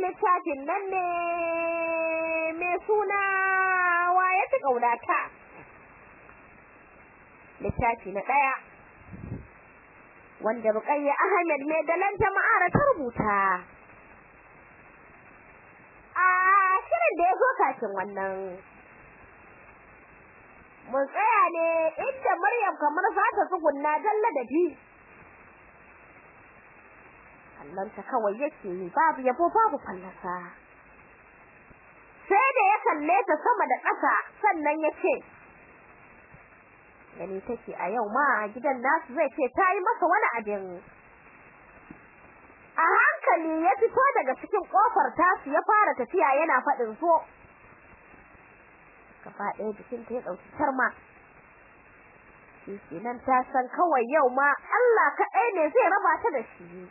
littafin nan ne mai suna wa ya fi ƙaunata? Littafi na ɗaya wanda Ruqayya Ahmed mai dalan jama'ar ta rubuta. A shirin da ya zo kafin wannan mun tsaya ne inda Maryam kamar za ta tsugunna dalla da bi kallanta kawai yake yi babu yabo babu fallasa. Sai da ya kalle ta sama da ƙasa sannan ya ce take a yau ma gidan nasu zai ce ta yi masa wani abin. A hankali ya fito daga cikin ƙofar tasu ya fara tafiya yana faɗin so gaba ɗaya jikinta ya ɗauki tarma shi nan ta san kawai yau ma Allah kaɗai ne zai raba ta da shi.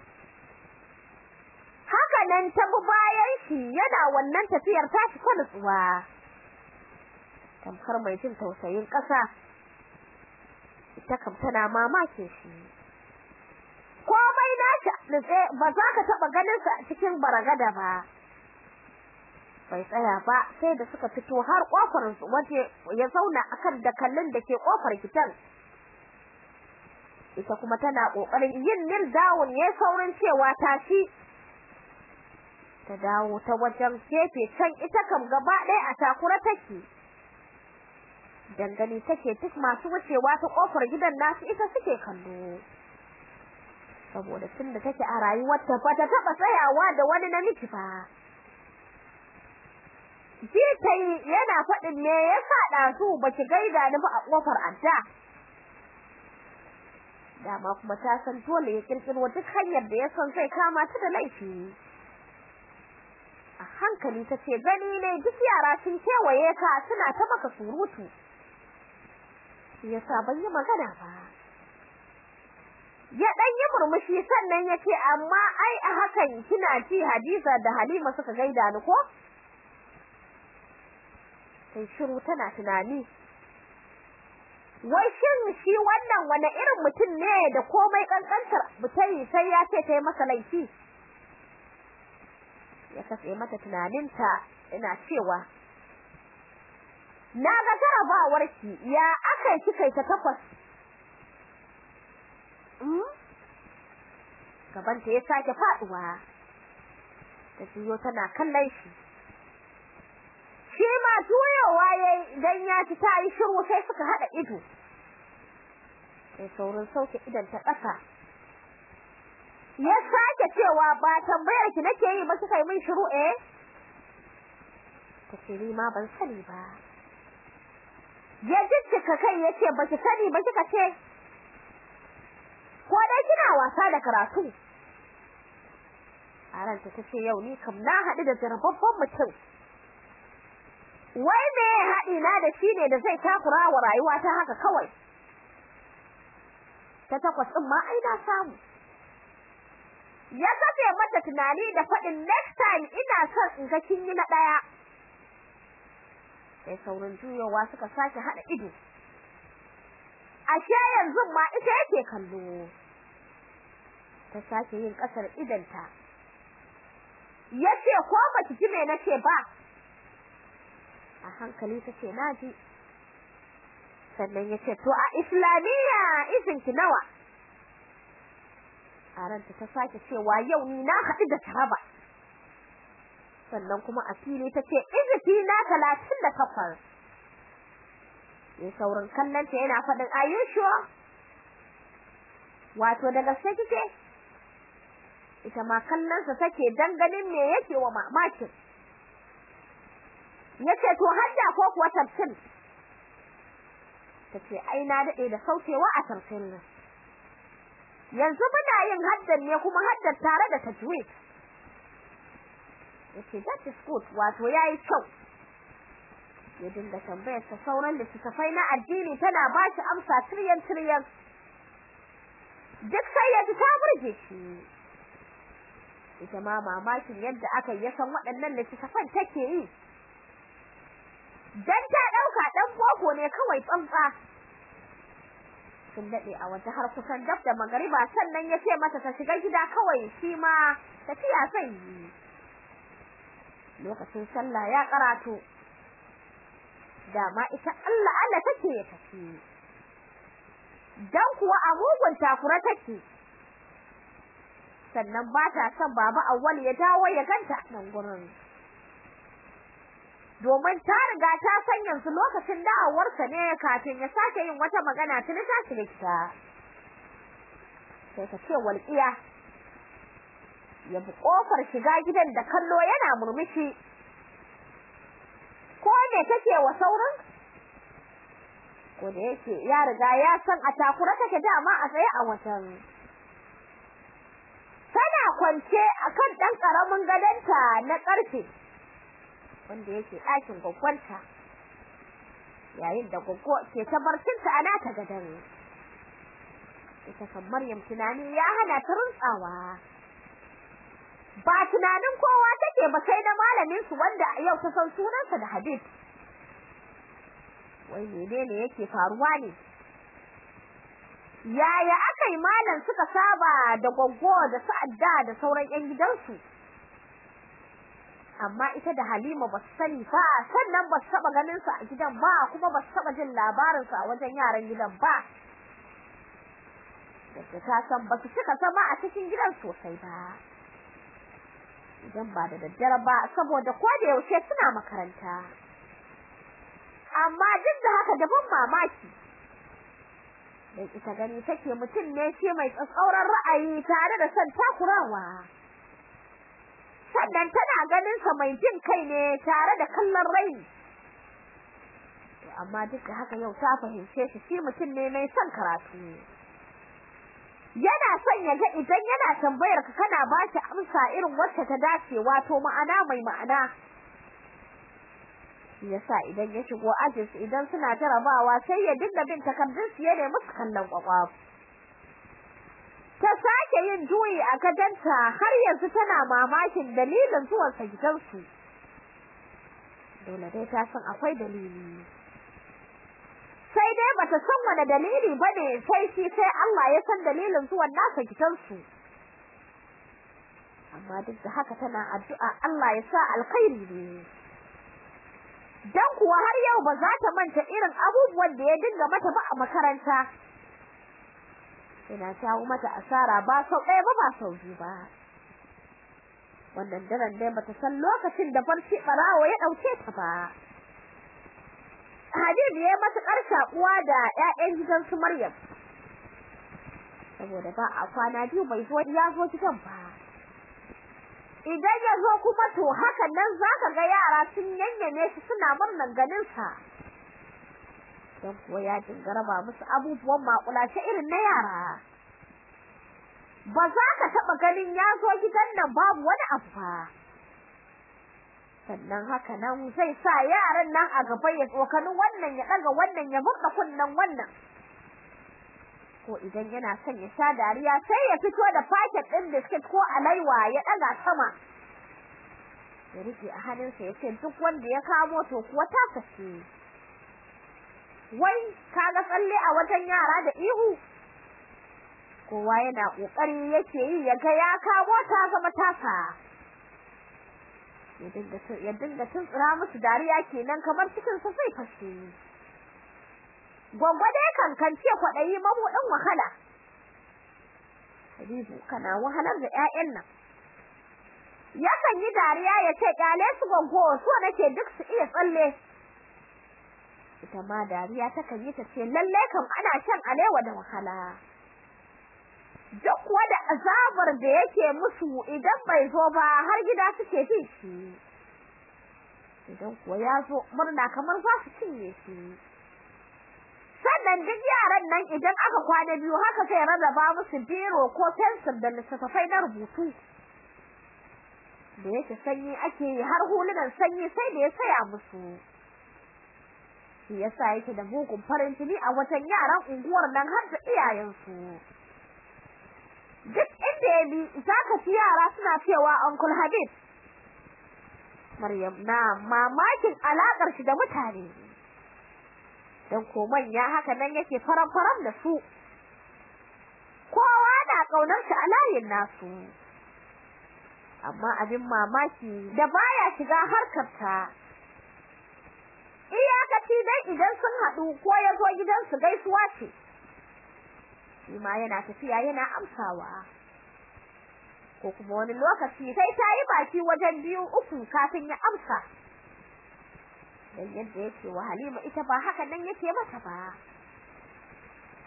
Nan ta bi bayan shi yana wannan tafiyar ta ci ta nutsuwa. Tamkar mai jin tausayin ƙasa ita kam tana mamakin shi. Komai nashi nutse ba za ka taɓa ganin sa cikin baragada ba. Bai tsaya ba sai da suka fito har ƙofar waje ya zauna akan dakallin da ke ƙofar kitan ita kuma tana ƙoƙarin yin nil dawun ya saurin cewa tashi. Ta dawo ta wajen gefe can ita kam gaba ɗaya a takura take. Dangane take duk masu wucewa ta ƙofar gidan nasu ita suke kallo. Saboda tunda take a rayuwarta ba ta taba tsayawa da wani namiji ba. Ji tai yana faɗin ne ya faɗa su baki gaida ni ba a ƙofar adda. Dama kuma ta san dole ya kirkiro duk hanyar da ya san zai kama ta da laifi. A hankali ta ce gani ne duk yara sun kewaye ka suna ta maka surutu. Yasa ban yi magana ba. Ya dan yi murmushi sannan ya ce amma ai a hakan kina ji Hadiza da Halima suka gaida ni ko? Sai shiru tana tunani. Wai shin shi wannan wani irin mutum ne da komai kankantar mutai sai ya ce kai masa laifi. Ya kace mata tunaninta ina cewa na ga jarabawarki ya akai kika ta takwas? Mm? Gaban ta ya sake faɗuwa ta jiyo tana kallon shi. Shi ma tuyowa yayi idan ya ci ta yi shiru sai suka hada ido. Sai saurin sauke idan ta ƙasa. Ya sake cewa ba tambayar ki nake yi ba kika yi min shiru eh? Tace ni ma ban sani ba. Ya jijjika kai ya ce baki sani ba kika ce ko dai kina wasa da karatu? A ranta tace yau ni kam na haɗu da jarababban mutum. Wai me haɗi na da shi ne da zai takura wa rayuwa ta haka kawai? Ta takwas ɗin ma ai na samu. Ya kafe mata tunani da faɗin next time ina son in ga kin yi na ɗaya. Sai saurin juyowa suka sake haɗa ido. Ashe yanzu ma ita yake kallo. Ta sake yin ƙasar idanta ya ce ko baki ji me nace ba? A hankali tace na ji sannan ya ce to a islamiyya izin ki nawa? A ranta ta sake cewa yau ni na haɗu da taraba. Sannan kuma a fili tace izifi na 38 ya saurin kallon ta yana faɗin ayyusho wato da gaske kike? Ita ma kallon sa take dan ganin me yake wa mamakin. Yace to hadda ko kuwa tafsir tace ai na daɗe da saukewa a tafsir nan. Yanzu muna yin haddan ne kuma haddar tare da tajwid. Yace that is good. Wato yayi kyau. Ya dinga tambayar ta sauran da tafai na addini tana ba shi amsa tiryan tiryan. Duk sai ya ji ta burge shi. Ita ma mamakin yadda aka yi san waɗannan littattafan take yi. Dan ta ɗauka dan boko ne kawai tsantsa. Sun daɗe a wata har kusan dab da magariba. Sannan ya ce mata ta shiga gida kawai shi ma tafiya yi. Lokacin sallah ya karatu dama ita Allah Allah take ya tafi. Dan kuwa a mugun takura take. Sannan ba ta son baba awwal ya dawo ya ganta nan gurin. Domin ta riga ta san yanzu lokacin da'awarsa ne kafin ya sake yin wata magana tuni ta likita sai ka ce walƙiya. Ya bi ƙofar shiga gidan da kallo yana murmushi. Ko ne take wa saurin? Ko da yake ya riga ya san a takura take dama a tsaye a wajen. Tana kwance akan dan ƙaramin gadanta na ƙarfe wanda yake ɗakin gwaggwanta yayin da gwaggwa ke ta barcinta a nata gadan ita kan Maryam tunani ya hana ta runtsawa ba tunanin kowa take ba sai da malamin su wanda yau ta san sunansa da Habib. Wai menene yake faruwa ne? Yaya akai malam suka saba da goggo da sa'adda da sauran yan gidansu? Amma ita da Halima ba su sani ba. Sannan ba su taba ganin sa a gidan ba kuma ba su taba jin labarin sa a wajen yaran gidan ba. Da ta san ba su cika zama a cikin gidan sosai ba. Idan ba da daddare ba saboda ko da yaushe suna makaranta. Amma duk da haka da ban mamaki dan ita gani take mutum ne shi mai tsatsauran ra'ayi tare da son takurawa. Sannan tana ganin sa mai jin kai ne tare da kallon rai. Amma duk da haka yau ta fahimce shi shi mutum ne mai son karatu. Yana son ya ga idan yana tambayar ka kana ba shi amsa irin wacce ta dace wato ma'ana mai ma'ana. Yasa idan ya shigo ajin idan suna jarabawa sai ya dinga bin takardun su yana musu kallon kwakwaf ta sake yin juyi a gadanta har yanzu tana mamakin dalilin zuwan sa gidansu. Dole dai ta san akwai dalili. Sai dai bata san wani dalili ba ne sai shi sai Allah ya san dalilin zuwan nasa gidansu. Amma duk da haka tana addu'a Allah ya sa alkhairi ne. Dan kuwa har yau ba za ta manta irin abubuwan da ya dinga mata ba a makaranta. Ina tawo mata asara ba sau ɗaya ba ba sau biyu ba. Wannan daren dai bata san lokacin da farshi barawo ya ɗauke ta ba. Habib ya matuƙar shakuwa da ƴaƴan gidan su Maryam. Saboda ba a kwana biyu bai zo ya zo gidan ba. Idan ya zo kuma to haka nan zaka ga yara sun yanyane shi suna murnan ganin sa dan kuwa ya dinga raba musu abubuwan makulace irin na yara. Ba za ka taba ganin ya zo gidan nan babu wani abu ba. Sannan haka nan zai sa yaran nan a gaba ya tsokani wannan ya daga wannan ya buɗe kunnan wannan. Ko idan yana son ya sha dariya sai ya fito da packet din biskit ko alaiwa ya daga sama. Ya riƙe a hannunsa ya ce duk wanda ya kamo to kuwa ta sace wai kaga tsalle a wajen yara da ihu? Kowa yana ƙoƙari yake yi ya ga ya kamo ta zama tasa. Ya dinga dinga tuntsura musu dariya kenan kamar cikin sa sai fashe gwangwade kan kance kwadayi mabudin wahala. Habibu kana wahalar da ƴaƴan nan. Yakan yi dariya ya ce ƙyale su gwangwo so nake duk su iya tsalle. Ita ma dariya takan yi ta ce lalle kam ana shan alewa da wahala. Duk wanda azabar da yake musu idan bai zo ba har gida suke bi shi. Idan kuwa ya zo murna kamar za su cinye shi. Sannan duk yaran nan idan aka kwana biyu haka sai rarraba musu biro ko pencil da littattafai na rubutu. Da yake sanyi ake yi har hulunan sanyi sai da ya saya musu. Shi yasa yake da mugun farin jini a watan yaran unguwar nan har da iyayensu. Duk inda ya bi zaka ci yara suna cewa uncle Habib. Maryam na mamakin alakar shi da mutane. Dan ko manya haka nan yake faran faran da su. Kowa na ƙaunar shi a layin nasu. Amma abin mamaki da baya shiga harkar ta iyakaci dai idan sun haɗu ko ya zo gidansu gaisuwa ce. Shi ma yana tafiya yana amsawa. Ko kuma wani lokaci sai ta yi baki wajen biyu uku kafin ya amsa. Dan yadda yake wa Halima ita ba haka nan yake mata ba.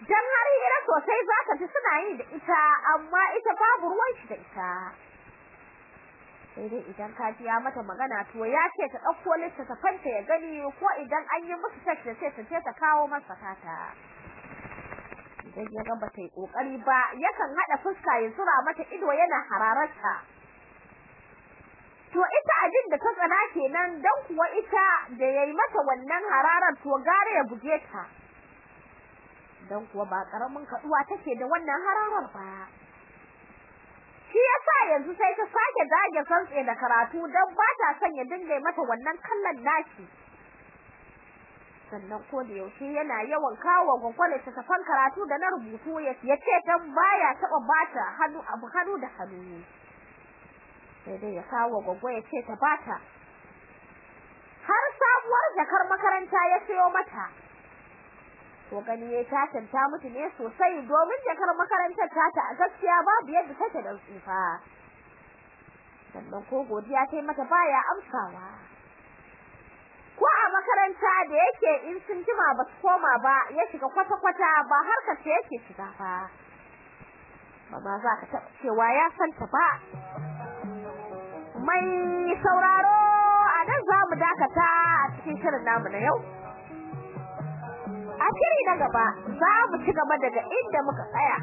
Dan har hira sosai zaka ji suna yi da ita amma ita babu ruwan shi da ita. Sai dai idan ka ji ya mata magana to ya ce ta ɗauko littafanta ya gani ko idan an yi musu tace sai ta ce ta kawo masa kata idan ya ga bata yi ƙoƙari ba yakan hada fuska ya zura mata ido yana hararta to ita abin da ta tsana kenan dan kuwa ita da yayi mata wannan hararar to gare ya buge ta. Dan kuwa ba ƙaramin kaduwa take da wannan hararar ba. Shi yasa yanzu sai ta sake dage santse da karatu dan ba ta son ya dinga mata wannan kallon nashi. Sannan ko da yaushe yana yawan kawo gwagwale ta tafan karatu da na rubutu ya ce dan baya taba bata hannu abu hannu da hannu sai dai ya kawo gwagwa ya ce ta bata har sabuwar jakar makaranta ya sayo mata. To gani ya tatanta mutu ne sosai domin jakar makarantar ta a gaskiya babu yadda take da tsufa sannan ko godiya ta mata baya amsawa. Ko a makaranta da yake in sun jima ba su koma ba ya shiga kwata-kwata ba harkar ta yake shiga ba. Ba za ka taɓa cewa ya santa ba. Mai sauraro a nan za mu dakata a cikin shirin namu na yau. A shiri na gaba za mu ci gaba daga inda muka tsaya.